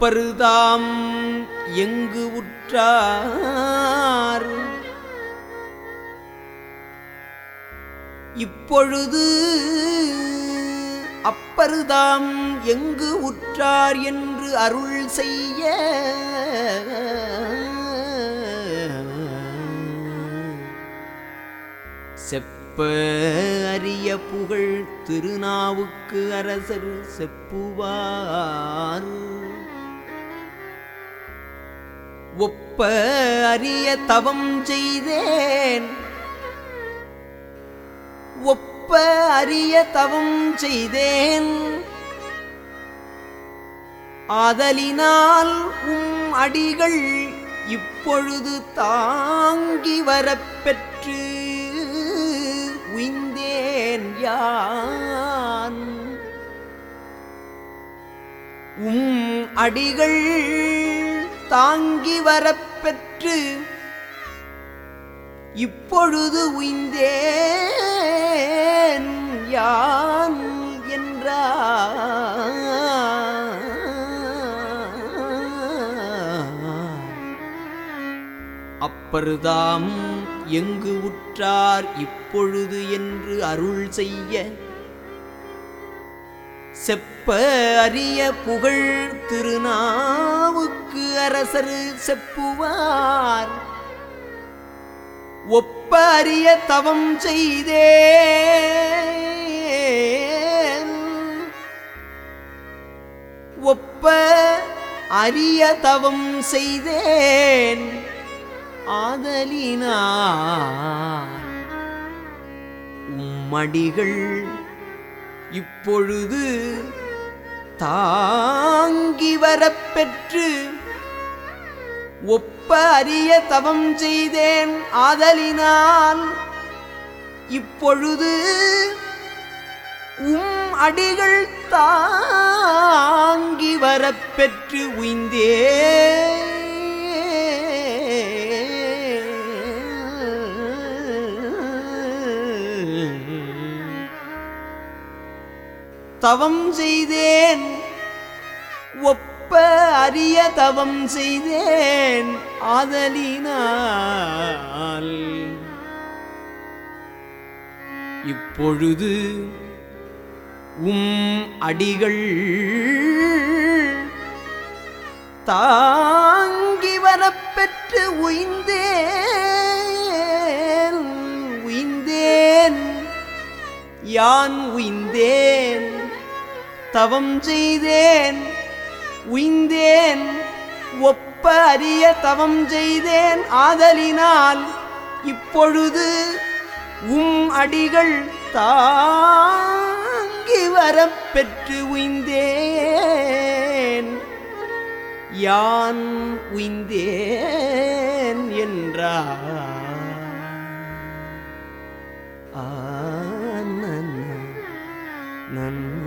அப்பருதாம் எங்கு உற்றார்? இப்பொழுது அப்பருதாம் எங்கு உற்றார் என்று அருள் செய்ய? செப்ப அரிய புகழ் திருநாவுக்கு அரசர் செப்புவார். ஒப்ப அறிய தவம் செய்தேன். ஒப்ப அறிய தவம் செய்தேன். ஆதலினால் உம் அடிகள் இப்பொழுது தாங்கி வரப்பெற்று உய்ந்தேன் யான். உம் அடிகள் தாங்கி வரப்பெற்று இப்பொழுது உய்ந்தேன் யான் என்றார். அப்பருதாம் எங்கு உற்றார் இப்பொழுது என்று அருள் செய்ய செப்ப அரிய புகழ் திருநாவுக்கு அரசர் செப்புவார். ஒப்ப அரிய தவம் செய்தேன். ஒப்ப அரிய தவம் செய்தேன். ஆதலினார். உம்மடிகள் இப்பொழுது தாங்கி வரப்பெற்று ஒப்ப அறிய தவம் செய்தேன் ஆதலினால் இப்பொழுது உம் அடிகள் தாங்கி வரப்பெற்று உய்ந்தே தவம் செய்தேன். ஒப்ப அரிய தவம் செய்தேன். ஆதலினால். இப்பொழுது உம் அடிகள் தாங்கி வரப்பெற்று உய்ந்தேன். உய்ந்தேன். யான் உய்ந்தேன். தவம் செய்தேன் உய்ந்தேன் ஒப்ப அறிய தவம் செய்தேன். ஆதலினால் இப்பொழுது உம் அடிகள் தாங்கி வரப்பெற்று உய்ந்தேன். யான் உய்ந்தேன் என்றார். நன்ன